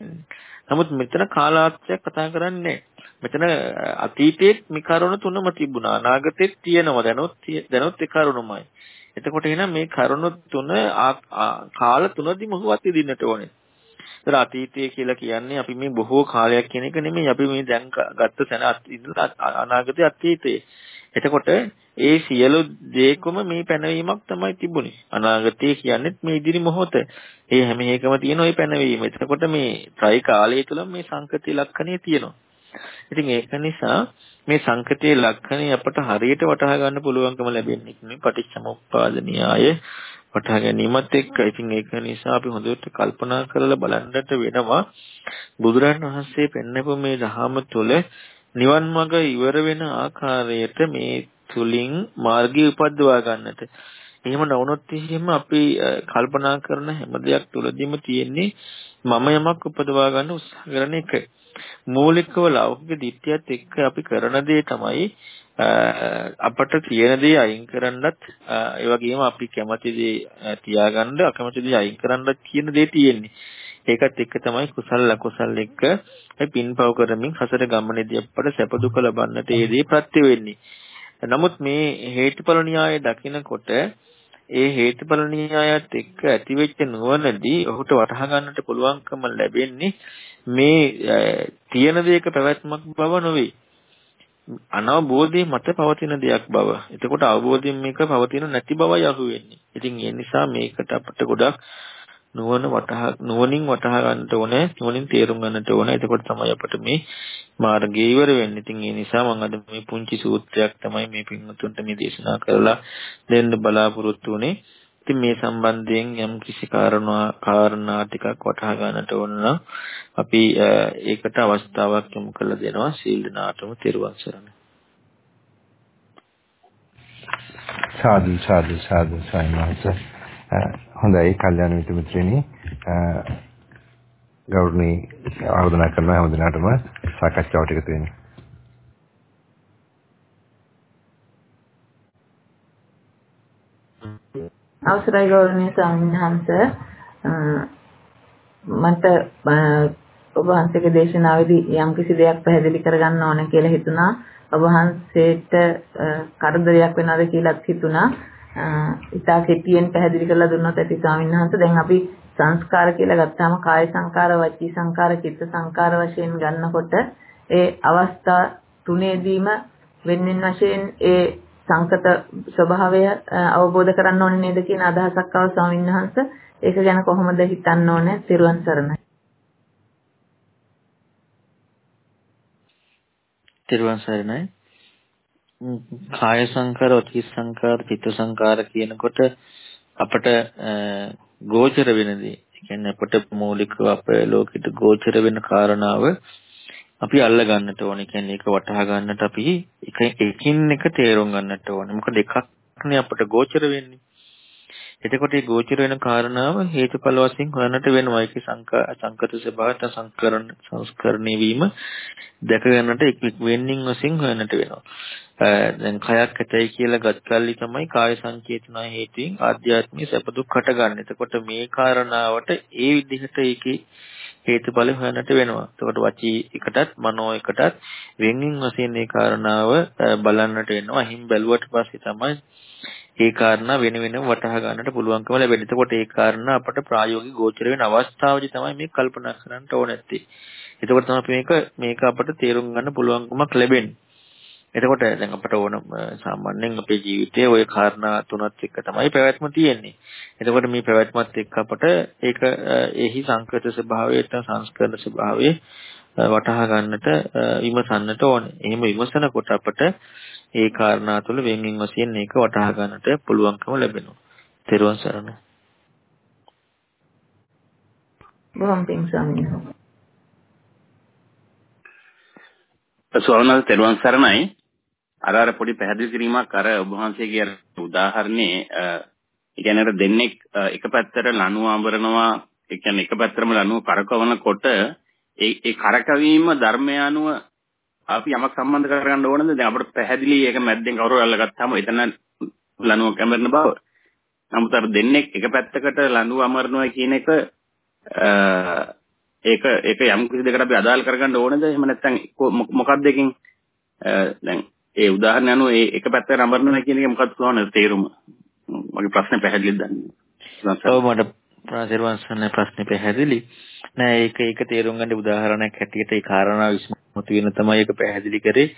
නමුත් මෙතන කාලාර්ථයක් කතා කරන්නේ මෙතන අතීතයේ මේ කරුණ තුනම තිබුණා. අනාගතෙත් තියෙනවා. දැනොත් දැනොත් ඒ කරුණමයි. එතකොට එහෙනම් මේ කරුණ තුන කාල තුනදීම හුවත් ඉදින්නට ඕනේ. ඒතර අතීතය කියලා කියන්නේ අපි මේ බොහෝ කාලයක් කියන එක නෙමෙයි. අපි මේ දැන් ගත්ත තැන අනාගතයේ අතීතයේ. එතකොට ඒ සියලු දේකම මේ පැනවීමක් තමයි තිබුණේ. අනාගතය කියන්නේත් මේ ඉදිරි මොහොත. ඒ හැම එකම තියෙන ওই පැනවීම. එතකොට මේ ත්‍රි කාලය තුළ මේ සංකතී ලක්ෂණේ තියෙනවා. ඉතින් ඒක නිසා මේ සංකතයේ ලක්ෂණේ අපට හරියට වටහා ගන්න පුළුවන්කම ලැබෙන්නේ මේ පටිච්චසමුප්පාද න්‍යාය වටහා ගැනීමත් එක්ක. ඉතින් ඒක නිසා අපි හොඳට කල්පනා කරලා බලන්නට වෙනවා බුදුරන් වහන්සේ පෙන්නපු මේ ධහම තුළ නිවන් මඟ ඉවර වෙන ආකාරයට මේ තුලින් මාර්ගය උපද්දවා ගන්නට. එහෙම නොවුනොත් එහෙම අපි කල්පනා කරන හැම දෙයක් තුලදීම තියෙන්නේ මම යමක් උපදවා ගන්න උත්සාහ කරන එක. මූලිකව ලෞකික දිට්ඨියත් එක්ක අපි කරන දේ තමයි අපට තියෙන දේ අයින් කරන්නත් ඒ වගේම අපි කැමති දේ තියාගන්න අකමැති දේ අයින් කරන්නත් කියන දේ තියෙන්නේ. ඒකත් එක්ක තමයි කුසල අකුසල එක්ක පින්පව කරමින් හසර ගමනේදී අපට සැප දුක ලබන්නට ඒ දේ ප්‍රත්‍ය වෙන්නේ. නමුත් මේ හේතුඵල න්‍යාය දකිනකොට ඒ හේතුඵල න්‍යායත් එක්ක ඇතිවෙච්ච නුවණදී ඔහුට වටහා ගන්නට පුළුවන්කම ලැබෙන්නේ මේ තියෙන දෙයක පැවැත්මක් බව නොවේ. අනවබෝධය මත පවතින දෙයක් බව. එතකොට අවබෝධයෙන් මේක පවතින නැති බවයි අහුවෙන්නේ. ඉතින් ඒ නිසා මේකට අපිට ගොඩක් නුවණ වටහා නුවණින් වටහා ගන්නට ඕනේ නුවණින් තේරුම් ගන්නට ඕනේ එතකොට තමයි අපිට මේ මාර්ගය ඉවර වෙන්නේ. ඉතින් ඒ නිසා මම අද මේ පුංචි සූත්‍රයක් තමයි මේ පින්වතුන්ට මේ දේශනා කරලා දෙන්න බලාපොරොත්තු වෙන්නේ. ඉතින් මේ සම්බන්ධයෙන් යම් කිසි කාරණා කාරණා ටිකක් වටහා ගන්නට ඕන නම් අපි ඒකට අවස්ථාවක් යොමු කරලා දෙනවා සීල් දනාටම තෙරුවන් සරණයි. සාදු සාදු සාදු සයිමහස හොඳයි කල්යාණ මිත්‍ර මිත්‍රෙනි ගෞරවණී ආරාධනා කරනවා හැම දිනකටම සාකච්ඡාවට එකතු වෙන්න. අවසරයි ගෞරවනීය ස්වාමීන් වහන්සේ. මට ඔබ වහන්සේගේ දේශනාවේදී යම් කිසි දෙයක් පැහැදිලි කරගන්න ඕන කියලා හිතුණා. ඔබ වහන්සේට කරදරයක් වෙනවද කියලාත් හිතුණා. ඉතා කෙටියෙන් පැහැදිලි කරලා දුන්නොත් ඇති ස්වාමීන් වහන්සේ දැන් අපි සංස්කාර කියලා ගත්තාම කාය සංකාර වචී සංකාර චිත්ත සංකාර වශයෙන් ගන්නකොට ඒ අවස්ථා තුනේදීම වෙන්වෙන් වශයෙන් ඒ සංකත ස්වභාවය අවබෝධ කරන්න ඕනේ නේද කියන අදහසක් ආව ස්වාමීන් වහන්සේ. ඒක ගැන කොහොමද හිතන්න ඕනේ? සිරුවන් සරණයි. සිරුවන් සරණයි. කාය සංකාර, වචී සංකාර, චිත්ත සංකාර කියනකොට අපට ගෝචර වෙන දේ. ඒ කියන්නේ අපට මූලිකව අපේ ලෝකෙට ගෝචර වෙන කාරණාව අපි අල්ල ගන්නට ඕනේ. කියන්නේ ඒක වටහා ගන්නට අපි එක එකින් එක තේරුම් ගන්නට ඕනේ. මොකද එකක්නේ අපට ගෝචර වෙන්නේ. එතකොට මේ ගෝචර වෙන කාරණාව හේතුඵල වශයෙන් හොයන්නට වෙනවා. ඒකේ සංකත ස්වභාවයට සංස්කරණ සංස්කරණය වීම දැක ගන්නට එක් වෙන්නින් වශයෙන් හොයන්නට වෙනවා. දැන් කයක් ඇතයි කියලා ගත්කල්ලි තමයි කාය සංකේතන හේතුවෙන් ආධ්‍යාත්මික සැප දුක් හටගන්නේ. එතකොට මේ කාරණාවට ඒ විදිහට ඒකේ හේතුඵල හොයන්නට වෙනවා. එතකොට වචී එකටත් මනෝ එකටත් වෙන්ින් වශයෙන් මේ කාරණාව බලන්නට වෙනවා. හිම් බැලුවට පස්සේ තමයි ඒ කාරණා වෙන වෙනම වටහා ගන්නට පුළුවන්කම ලැබෙන්නේ. එතකොට ඒ කාරණා අපට ප්‍රායෝගික ගෝචර වෙන අවස්ථාවදී තමයි මේ කල්පනා කරන්න ඕන නැත්තේ. එතකොට තමයි මේක මේක අපට තේරුම් ගන්න පුළුවන්කමක් ලැබෙන්නේ. එතකොට දැන් අපට ඕන සාමාන්‍යයෙන් අපේ ජීවිතයේ ওই කාරණා තුනත් එක්ක තමයි පැවැත්ම තියෙන්නේ. එතකොට මේ පැවැත්මත් එක්ක අපට ඒක එහි සංකෘත ස්වභාවය නැත්නම් සංස්කරණ ස්වභාවය වටහා ගන්නට විමසන්නට ඕනේ. එහෙම විමසනකොට අපට ඒ කාරණා තුළ වෙන්වෙන් වශයෙන් මේක වටහා ගන්නට පුළුවන්කම ලැබෙනවා. තෙරුවන් සරණයි. බොහොම පිං ස්වාමීන් වහන්සේ. ස්වාමීන් වහන්සේ තෙරුවන් සරණයි. අර අර පොඩි පැහැදිලි කිරීමක් අර ඔබ වහන්සේගේ උදාහරණේ ඒ කියන්නේ අර දෙන්නෙක් එක පැත්තට ලණුව අඹරනවා ඒ කියන්නේ එක පැත්තටම ලණුව කරකවනකොට ඒ ඒ කරකවීම ධර්මය අනුව අපි යමක් සම්බන්ධ කරගන්න ඕනද? දැන් අපිට පැහැදිලි ඒක මැද්දෙන් කවුරු අල්ලගත්තාම එතන ලණුව කැමරන බව. නමුත් අර දෙන්නෙක් එක පැත්තකට ලණුව අමරනවා කියන එක ඒක ඒක යම් කිසි දෙයකට අපි අදාළ කරගන්න ඕනද? එහෙම නැත්නම් මොකක්ද එකකින් දැන් ඒ උදාහරණ අනුව ඒ එක පැත්තකට අමරනවා කියන එක මොකක්ද කොහොමද තේරුම? මගේ ප්‍රශ්නේ පැහැදිලිද දන්නේ. ඔව් මට ප්‍රාසිරවංශන ප්‍රශ්නේ පැහැදිලි. නෑ ඒක ඒක තේරුම් ගන්න උදාහරණයක් හැටියට ඒ කාරණා විශ්මතු වෙන තමයි ඒක පැහැදිලි කරේ.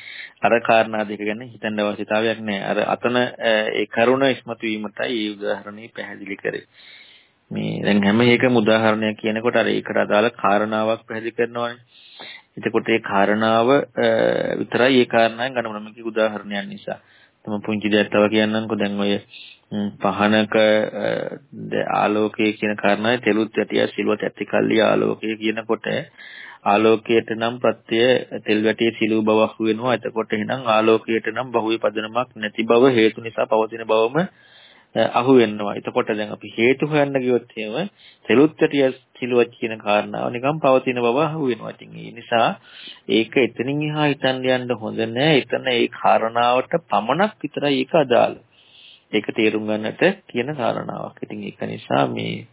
අර කාරණා දෙක ගැන හිතන්න අවශ්‍යතාවයක් නෑ. අර අතන ඒ කරුණ ඉස්මතු වීමටයි ඒ උදාහරණේ පැහැදිලි කරේ. මේ දැන් හැම එකම උදාහරණයක් කියනකොට අර ඒකට අදාළ කාරණාවක් පැහැදිලි කරනවානේ. එතකොට ඒ කාරණාව විතරයි ඒ කාරණාවෙන් ගන්න ඕන මේක උදාහරණයක් නිසා. තම පුංචි දෙයක් තව කියන්නම්කෝ දැන් ඔය පහනක ආලෝකය කියන කාරණාවේ තෙලුත් යටිය සිලුවත් ඇති කල්ලි ආලෝකය කියනකොට ආලෝකයට නම් ප්‍රත්‍ය තෙල් වැටියේ සිලු බවක් වෙනවා. එතකොට එහෙනම් ආලෝකයට නම් බහුවේ පදනමක් නැති බව හේතු නිසා පවතින බවම අහු වෙනවා. එතකොට දැන් අපි හේතු හොයන්න ගියොත් එහෙම තෙලුත්තටිය කිලුවක් කියන කාරණාව නිකන් පවතින බව අහු වෙනවා. ඉතින් ඒ නිසා ඒක එතනින් එහා හිතන්න යන්න හොඳ නෑ. එතන ඒ කාරණාවට පමණක් විතරයි ඒක අදාළ. ඒක තේරුම් ගන්නට කියන කාරණාවක්. ඉතින් ඒක නිසා මේ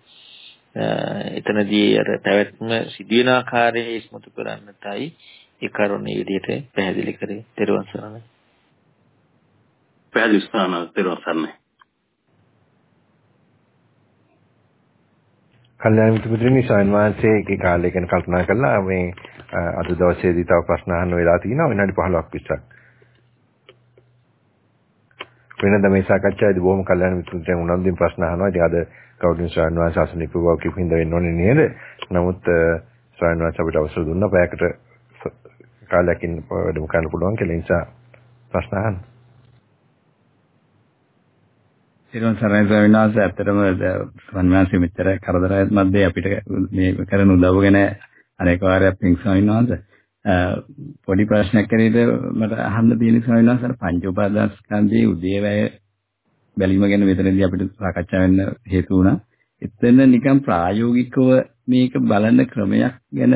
එතනදී අර පැවැත්ම සිදුවෙන ආකාරය ඉස්මතු කරන්නටයි ඒ කරුණේ විදිහට පැහැදිලි කරේ. ත්‍රිවන් සරණයි. පැහැදිලි ස්ථාන ත්‍රිවන් සරණයි. කල්යාණ මිත්‍රපුත්‍රයනි සයන්වාංශයේ කාලය ගැන කල්පනා කරලා මේ අද දවසේදී තව ප්‍රශ්න අහන්න වෙලා තියෙනවා විනාඩි 15ක් විතර. වෙනද මේ සාකච්ඡාවේදී බොහොම කල්යාණ මිත්‍රපුත්‍රයන් උනන්දුවෙන් ප්‍රශ්න අහනවා. ඉතින් අද ගෞරවනීය ස්වාමීන් වහන්සේ අසනීප බව කිපින්ද වෙන්න ඕනේ නේද? නමුත් ස්වාමීන් වහන්සේ අපිට අවසර දුන්නා පැයකට කාලයකින් වැඩම කරන්න පුළුවන් කියලා නිසා ප්‍රශ්න අහන්න. ඊළඟ සරණ ස්වාමීන් වහන්සේ. ඇත්තටම සම්මානසෙ මෙච්චර කරදරයත් මැද්දේ අපිට මේ කරන උදව් ගැන අනේක වාරයක් පිං ස්වාමීන් වහන්සේ. පොඩි ප්‍රශ්නයක් කරේද මට අහන්න තියෙන ස්වාමීන් වහන්සේ. පංච උපාදානස්කන්ධයේ උදේවැය බැලීම ගැන මෙතනදී අපිට සාකච්ඡා වෙන්න හේතු වුණා. එතන නිකන් ප්‍රායෝගිකව මේක බලන ක්‍රමයක් ගැන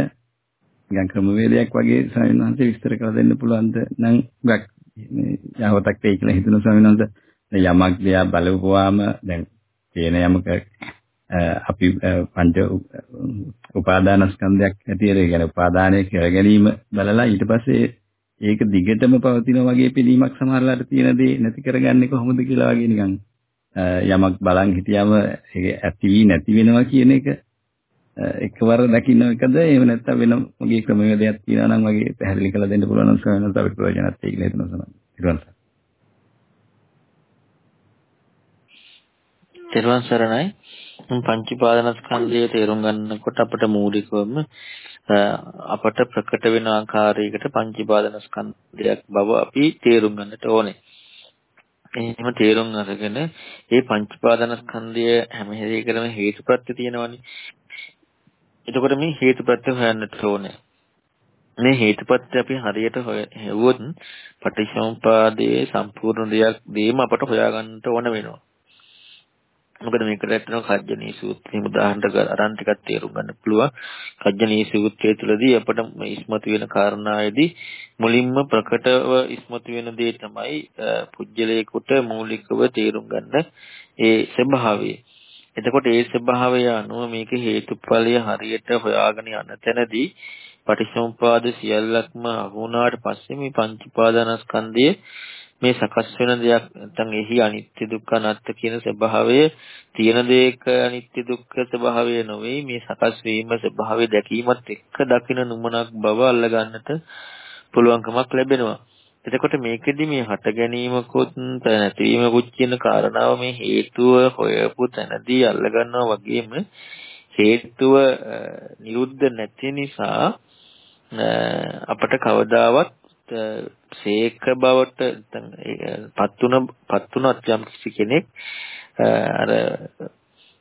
නිකන් ක්‍රමවේදයක් වගේ ස්වාමීන් වහන්සේ විස්තර කරලා දෙන්න පුළුවන්ද? නම් ගක් යහවතක් වෙයි කියලා හිතන ස්වාමීන් වහන්සේ. යමක් දිහා බලපුවාම දැන් තියෙන යමක අපි පංච උපාදානස්කන්ධයක් හැටියට කියන උපාදානය කර ගැනීම බලලා ඊට පස්සේ ඒක දිගටම පවතින වගේ පිළීමක් සමහරලාට තියෙන දේ නැති කරගන්නේ කොහොමද කියලා වගේ නිකන් යමක් බලන් හිටියම ඒක ඇති වී නැති වෙනවා කියන එක එකවර දකින්න එකද එහෙම නැත්නම් වෙන මොගේ ක්‍රමවේදයක් තියෙනවා නම් වගේ පැහැදිලි කරලා දෙන්න පුළුවන් නම් සමහරවිට අපිට ප්‍රයෝජනවත් වෙයි කියලා හිතනවා සමහරවිට. තෙරුවන් සරණයි. පංච පාදනස්කන්ධය තේරුම් ගන්නකොට අපට මූලිකවම අපට ප්‍රකට වෙන ආකාරයකට පංචීපාදනස්කන්ධයක් බව අපි තේරුම් ගන්නට ඕනේ. එහෙම තේරුම් අරගෙන මේ පංචීපාදනස්කන්ධය හැම හේතුකරම හේතුප්‍රත්‍ය තියෙනවනේ. එතකොට මේ හේතුප්‍රත්‍ය හොයන්නට ඕනේ. මේ හේතුපත්‍ය අපි හරියට හෙව්වොත් පටිච්චසමුපාදයේ සම්පූර්ණ දෙයක් දෙයම අපට හොයාගන්නට ඕන වෙනවා. මොකද මේකට ඇත්තටම කජ්ජනී සූත්‍රයේ උදාහරණයක් අරන් ටිකක් තේරුම් ගන්න පුළුවන්. කජ්ජනී සූත්‍රය තුළදී අපට ඉස්මතු වෙන කාරණාවේදී මුලින්ම ප්‍රකටව ඉස්මතු වෙන දේ තමයි පුජ්‍යලයකට මූලිකව තේරුම් ගන්න ඒ ස්වභාවය. එතකොට ඒ ස්වභාවය අනුව මේක හේතුඵලය හරියට හොයාගෙන යන තැනදී පටිච්චසමුපාද සියල්ලක්ම අහුණාට පස්සේ මේ පංච උපාදානස්කන්ධයේ මේ සකස් වෙන දෙයක් නැත්නම් එහි අනිත්‍ය දුක්ඛ අනාත්ම කියන ස්වභාවය තියෙන දෙයක අනිත්‍ය දුක්ඛ ස්වභාවය නොවේ මේ සකස් වීම ස්වභාවය දැකීමත් එක්ක දකින නුමනක් බව අල්ල ගන්නට පුළුවන්කමක් ලැබෙනවා. එතකොට මේකෙදි මේ හට ගැනීමකුත් නැතිවීමකුත් කියන කාරණාව මේ හේතුව හොයපු තැනදී අල්ල ගන්නවා වගේම හේතුව නිරුද්ධ නැති නිසා අපට කවදාවත් සේක බවට පත්තුන පත්තුනත් යම් කිසි කෙනෙක් අර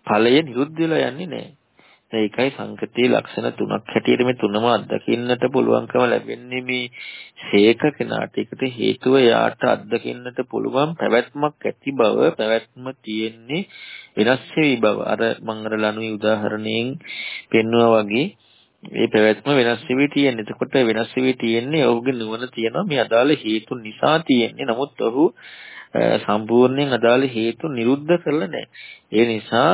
ඵලය නිරුද්ධ වෙලා යන්නේ නැහැ. ඒකයි සංකතී ලක්ෂණ තුනක් හැටියට මේ තුනම අත්දකින්නට පුළුවන්කම ලැබෙන්නේ මේ සේක කෙනාට. ඒකට හේතුව යාට අත්දකින්නට පුළුවන් පැවැත්මක් ඇති බව, පැවැත්ම තියෙන්නේ වෙනස් වෙයි බව. අර මං අර ලනුවේ උදාහරණයෙන් පෙන්වුවා වගේ මේ පැවැත්ම වෙනස් වෙවි තියෙන්නේ. එතකොට වෙනස් වෙවි තියෙන්නේ ඔහුගේ නුවණ තියෙනවා මේ අදාළ හේතු නිසා තියෙන්නේ. නමුත් ඔහු සම්පූර්ණයෙන් අදාළ හේතු නිරුද්ධ කරලා නැහැ. ඒ නිසා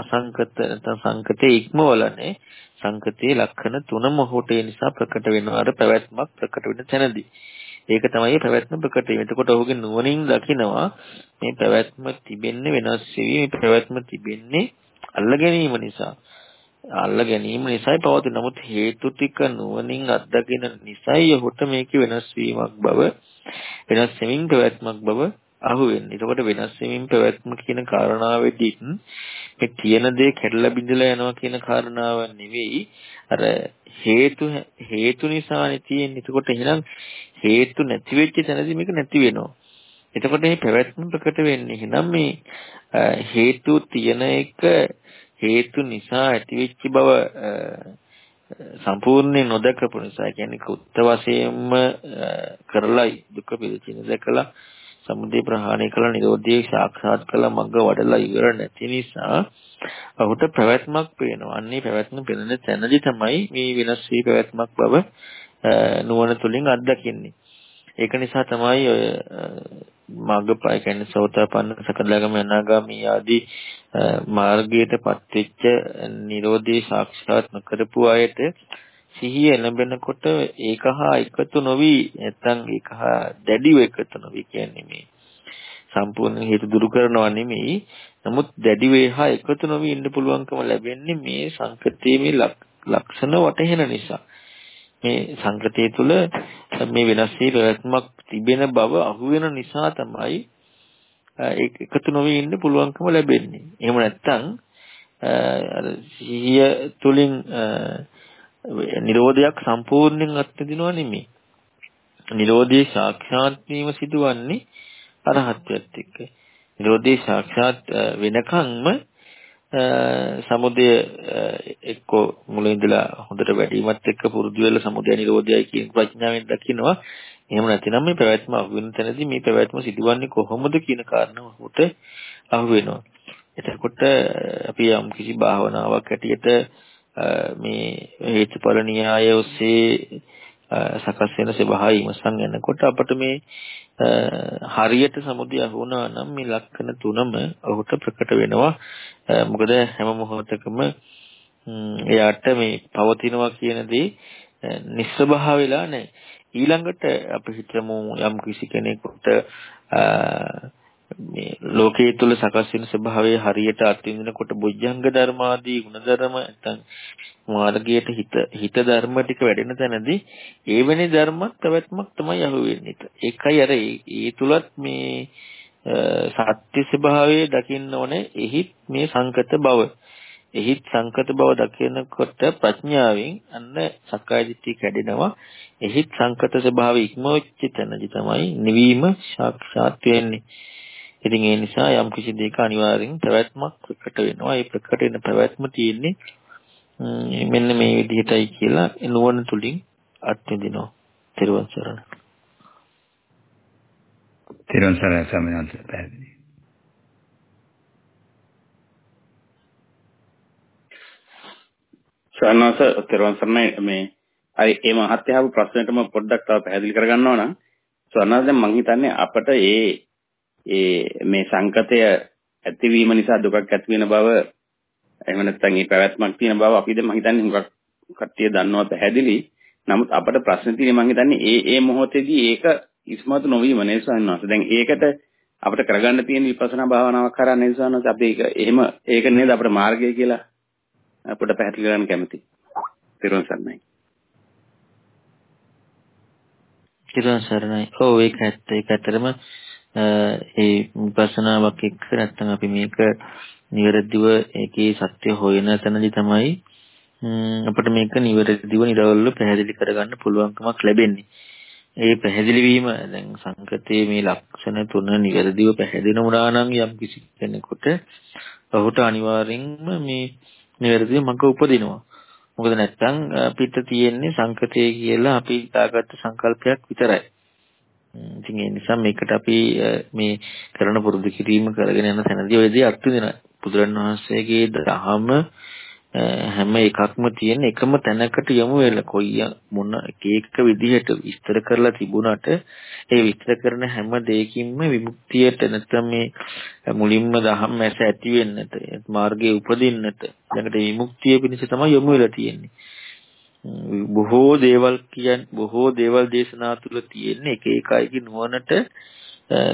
අසංකත නැත්නම් සංකතේ ඉක්මවලනේ සංකතේ ලක්ෂණ තුනම ඔහුට ඒ නිසා ප්‍රකට වෙනවා. අර පැවැත්මක් ප්‍රකට වෙන තැනදී. ඒක තමයි පැවැත්ම ප්‍රකට වීම. එතකොට ඔහුගේ නුවණින් දකිනවා මේ පැවැත්ම තිබෙන්නේ වෙනස් වෙවි මේ පැවැත්ම තිබෙන්නේ අල්ල ගැනීම නිසා. අල්ල ගැනීම නිසායි පවතින. නමුත් හේතු ටික නුවණින් අත්දකින නිසායි ඔහුට මේක වෙනස් වීමක් බව වෙනස් වෙමින් පැවැත්මක් බව අහු වෙන්නේ. එතකොට වෙනස් වෙමින් පැවැත්ම කියන කාරණාවෙදී මේ තියෙන දේ කැඩලා බිඳලා යනවා කියන කාරණාව නෙවෙයි අර හේතු හේතු නිසානේ තියෙන්නේ. එතකොට එහෙනම් හේතු නැති වෙච්ච තැනදී මේක නැති වෙනවා. එතකොට මේ පැවැත්ම ප්‍රකට වෙන්නේ. එහෙනම් මේ හේතු තියෙන එක හේතු නිසා ඇතිවෙච්ච බව සම්පූර්ණයෙන් නොදකපු නිසා කියන්නේ කුත්ත වශයෙන්ම කරලා දුක පිළිචින දැකලා සමුදය ප්‍රහාණය කළා නිරෝධිය සාක්ෂාත් කළා මග්ග වඩලා ඉවර නැති නිසා ඔහුට පැවැත්මක් පේනවා. අන්නේ පැවැත්ම පෙනෙන තැනදී තමයි මේ වෙනස් වී පැවැත්මක් බව නුවණ තුලින් අත්දකින්නේ. ඒක නිසා තමයි ඔය මාර්ගපය කියන්නේ සෝතාපන්න සකදාගාමී අනාගාමී ආදී මාර්ගයටපත් වෙච්ච Nirodhe සාක්ෂාත් නොකරපු අයට සිහිය එළඹෙනකොට ඒක හා එකතු නොවි නැත්නම් ඒක හා දැඩිව එකතු නොවි කියන්නේ මේ සම්පූර්ණ හේතු දුරු කරනවා නෙමෙයි. නමුත් දැඩිව හා එකතු නොවි ඉන්න පුළුවන්කම ලැබෙන්නේ මේ සංකතයේ මේ ලක්ෂණ වටහෙන නිසා. මේ සංකතය තුළ මේ වෙනස් වී පැවැත්මක් තිබෙන බව අහුවෙන නිසා තමයි එකතු නොවී ඉන්න පුළුවන්කම ලැබෙන්නේ. එහෙම නැත්නම් අර සිහිය තුලින් නිරෝධයක් සම්පූර්ණයෙන් අත්දිනවා නෙමෙයි. නිරෝධයේ සාක්ෂාත් වීම සිදුවන්නේ අරහත්ත්වයට එක්ක. නිරෝධයේ සාක්ෂාත් වෙනකන්ම සමුදය එක්ක මුලින් ඉඳලා හොඳට වැඩිමත් එක්ක පුරුදු වෙලා සමුදය නිරෝධයයි කියන ප්‍රඥාවෙන් දකිනවා. එහෙම නැතිනම් මේ පැවැත්ම අහු වෙන තැනදී මේ පැවැත්ම සිදුවන්නේ කොහොමද කියන කාරණාව උට අහු වෙනවා. එතකොට අපි යම් කිසි භාවනාවක් ඇටියට මේ හේතුඵල න්‍යාය ඔස්සේ සකස් වෙන ස්වභාවය ඉමසන් යනකොට අපිට මේ හරියට සමුදය වුණා නම් මේ ලක්ෂණ තුනම ඔහුට ප්‍රකට වෙනවා. මොකද හැම මොහොතකම එයාට මේ පවතිනවා කියන දේ නිස්සභාව වෙලා නැහැ. ඊළඟට අපි හිතමු යම් කිසි කෙනෙකුට මේ ලෝකයේ තුල සකස් වෙන ස්වභාවය හරියට අත්විඳිනකොට බොජ්ජංග ධර්මාදී ගුණධර්ම නැත්නම් මාර්ගයට හිත හිත ධර්ම ටික වැඩෙන තැනදී ඒ වෙනි ධර්මයක් පැවැත්මක් තමයි අහු වෙන්නේ. ඒකයි අර ඒ තුලත් මේ සත්‍ය ස්වභාවය දකින්න ඕනේ. එහිත් මේ සංකත බව. එහිත් සංකත බව දකිනකොට ප්‍රඥාවෙන් අන්න සක්කාය දිට්ඨිය කැඩෙනවා. එහිත් සංකත ස්වභාවය ඉක්මවච්ච තැනදී තමයි නිවීම සාක්ෂාත් වෙන්නේ. ඉතින් ඒ නිසා යම් කිසි දෙයක අනිවාර්යෙන් පැවැත්මක් ප්‍රකට වෙනවා. ඒ ප්‍රකට වෙන පැවැත්ම තියෙන්නේ මෙන්න මේ විදිහටයි කියලා නුවණ තුලින් අත්විඳිනවා. තෙරුවන් සරණයි. තෙරුවන් සරණයි සමිනාන්ත පැහැදිලි. සන්නස තෙරුවන් සරණයි මේ හරි ඒ මහත්යාව ප්‍රශ්නෙටම පොඩ්ඩක් තව පැහැදිලි කරගන්නවා නම් සන්නස දැන් මම හිතන්නේ අපිට ඒ ඒ මේ සංකතය ඇතිවීම නිසා දුකක් ඇති වෙන බව එහෙම නැත්නම් මේ පැවැත්මක් තියෙන බව අපි දැන් මම හිතන්නේ හුඟක් කට්ටිය දන්නවා පැහැදිලි. නමුත් අපට ප්‍රශ්න තියෙන්නේ මම හිතන්නේ ඒ ඒ මොහොතේදී ඒක ඉස්මතු නොවීම නේ සන්නස. දැන් ඒකට අපිට කරගන්න තියෙන විපස්සනා භාවනාවක් කරා නේ සන්නස. අපි ඒක එහෙම ඒක නේද අපේ මාර්ගය කියලා අපිට පැහැදිලි කරන්න කැමතියි. තිරුවන් සරණයි. තිරුවන් සරණයි. ඔව් ඒක ඇත්ත. ඒක ඇත්තටම ඒ විපස්සනාවක් එක්ක නැත්නම් අපි මේක නිවැරදිව ඒකේ සත්‍ය හොයන තැනදී තමයි අපිට මේක නිවැරදිව නිරවල්ව පැහැදිලි කරගන්න පුළුවන්කමක් ලැබෙන්නේ. ඒ පැහැදිලි වීම දැන් සංකතයේ මේ ලක්ෂණ තුන නිවැරදිව පැහැදිලි වුණා නම් යම් කිසි කෙනෙකුට ඔහුට අනිවාර්යෙන්ම මේ නිවැරදිව මඟ උපදිනවා. මොකද නැත්තම් අපිට තියෙන්නේ සංකතය කියලා අපි හිතාගත්ත සංකල්පයක් විතරයි. ඉතින් ඒ නිසා මේකට අපි මේ කරන පුරුදු කිරීම කරගෙන යන තැනදී ඔය දේ අත්විඳින බුදුරණවහන්සේගේ දහම හැම එකක්ම තියෙන එකම තැනකට යමු වෙලා කොයි මොන එක එක විදිහට විස්තර කරලා තිබුණාට ඒ විස්තර කරන හැම දෙයකින්ම විමුක්තියට නැත්නම් මේ මුලින්ම දහම් ඇස ඇති වෙන්නට මාර්ගයේ උපදින්නට ළඟට විමුක්තිය පිණිස තමයි යොමු වෙලා තියෙන්නේ. බොහෝ දේවල් කියන් බොහෝ දේවල් දේශනා තුල තියෙන එක එක අයගේ නුවණට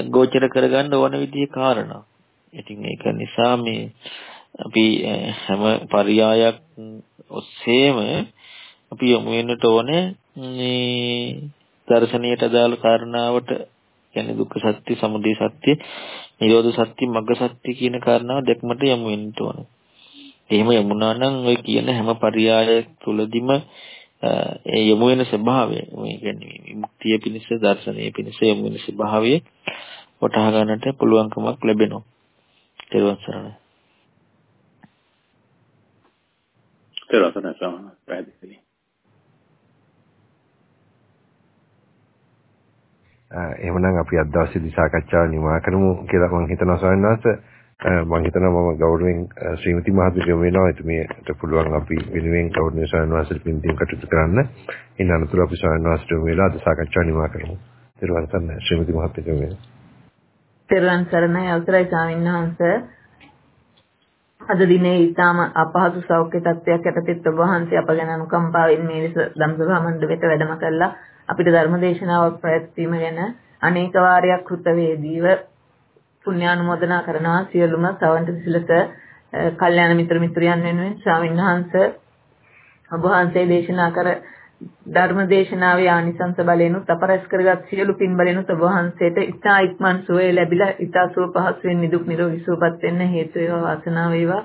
ගෝචර කරගන්න ඕන විදිහේ කාරණා. ඉතින් ඒක නිසා මේ අපි හැම පරයයක් ඔස්සේම අපි යොමු වෙන්නට ඕනේ මේ දර්ශනීයට අදාළ කාරණාවට කියන්නේ දුක්ඛ සත්‍ය, සමුදය සත්‍ය, නිරෝධ සත්‍ය, මග්ග සත්‍ය කියන කාරණාව දැක්මට යමු වෙන්න ඕනේ. එහෙම යමුනා නම් ඔය කියන හැම පරයය තුලදිම ඒ යොමු වෙන ස්වභාවය මේ කියන්නේ විමුක්තිය පිණිස දර්ශනීය පිණිස යොමු වෙන ස්වභාවය වටහා ගන්නට පුළුවන්කමක් ලැබෙනවා. ඊළඟ සරණයි. ඊළඟ සරණයි පැහැදිලි. එහෙමනම් අපි අද දවසේදී සාකච්ඡාව නිමා කරමු කියලා මම හිතනවා ස්වාමීන් වහන්සේ. මම හිතනවා මම ගෞරවයෙන් ශ්‍රීමති මහත්මිය වෙනවා එතුමියට පුළුවන් අපි වෙනුවෙන් ගෞරවනීය ස්වාමීන් වහන්සේට පින් දීම කටයුතු කරන්න. ඉන්න අනතුරු අපි ස්වාමීන් වහන්සේට වෙලා අද සාකච්ඡාව නිමා කරමු. ත්‍රිවන් සරණයි ශ්‍රීමති මහත්මිය වෙනවා. ත්‍රිවන් සරණයි අවසරයි ස්වාමීන් වහන්සේ. අද දිනේ ඊටාම අපහසු සෞඛ්‍ය තත්ත්වයක් යටතේ ඔබ වහන්සේ අප ගැන අනුකම්පාවෙන් මේ ලෙස ධම්සභා මණ්ඩපයට වැඩම කළා අපිට ධර්ම දේශනාවක් පැවැත්වීම ගැන අනේක වාරයක් කෘතවේදීව පුණ්‍යානුමෝදනා කරනවා. සියලුම සවන්ත සිලස කල්යාණ මිත්‍ර මිත්‍රයන් වෙනුවෙන් ස්වාමීන් වහන්සේ ඔබ වහන්සේ දේශනා කර ධර්ම දේශනාවේ ආනිසංස බලෙනුත් අපරස් කරගත් සියලු පින් බලෙනුත් ඔබ වහන්සේට ඉතා ඉක්මන් සුවය ලැබිලා ඉතා සුව පහසුවෙන් නිදුක් නිරෝගී සුවපත් වෙන්න හේතු වේවා වාසනාව වේවා.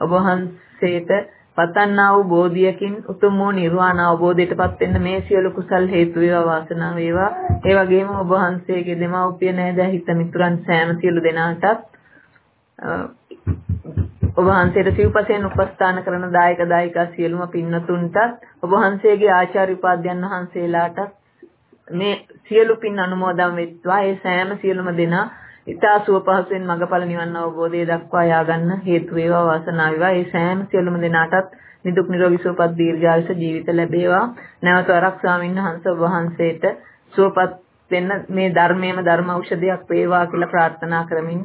ඔබ වහන්සේට පතන්නා වූ බෝධියකින් උතුම් වූ නිර්වාණ අවබෝධයටපත් වෙන්න මේ සියලු කුසල් හේතු වේවා වාසනාව වේවා. ඒ වගේම ඔබ වහන්සේගේ දෙමව්පිය නෑද හිත මිතුරන් සෑම සියලු දෙනාටත් ඔබ වහන්සේට සිව්පසෙන් උපස්ථාන කරන දායක දායිකා සියලුම පින්නතුන්ටත් ඔබ වහන්සේගේ ආචාර්ය උපාධ්‍යයන් වහන්සේලාටත් මේ සියලු පින් අනුමෝදන් වෙත්වා. ඒ සෑම සියලුම දෙනා ඊතා සුව පහසුවෙන් මඟඵල නිවන් අවබෝධය දක්වා යාගන්න හේතු වේවා වාසනාව වේවා. ඒ සෑම සියලුම දෙනාටත් නිදුක් නිරෝගී සුවපත් දීර්ඝායුෂ ජීවිත ලැබේවා. නැවත වරක් ස්වාමීන් වහන්සේ වහන්සේට සුවපත් වෙන්න මේ ධර්මයේම ධර්ම ඖෂධයක් වේවා කියලා ප්‍රාර්ථනා කරමින්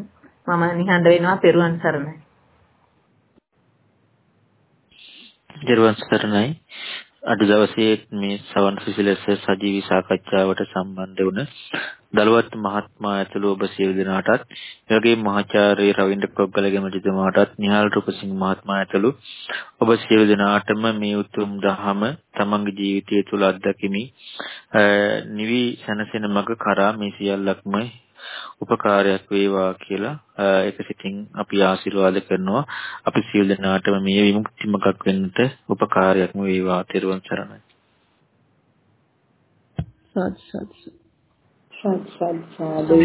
මම නිහඬ වෙනවා පෙරුවන් සරණයි. පෙරුවන් සරණයි. අද දවසේ මේ සවන් සිසිලස සජීවී සාකච්ඡාවට සම්බන්ධ වුණ දලුවත් මහත්මයා ඇතුළු ඔබ සියලු දෙනාටත් එවැගේම මහාචාර්ය රවින්ද්‍ර ප්‍රොග්ගලගේ මජිතුමාටත් නිහාල් රූපසිංහ මහත්මයා ඇතුළු ඔබ සියලු දෙනාටම මේ උතුම් දහම තමන්ගේ ජීවිතය තුළ අත්දැකීමි. නිවි සැනසෙන මඟ කරා මේ සියල්ලක්ම උපකාරයක් වේවා කියලා ඒක සිතින් අපි ආශිර්වාද කරනවා. අපි සියලු දෙනාටම මේ විමුක්ති මඟක් වෙන්නට උපකාරයක්ම වේවා. තෙරුවන් සරණයි. සත් සත් සත් සත් සාදු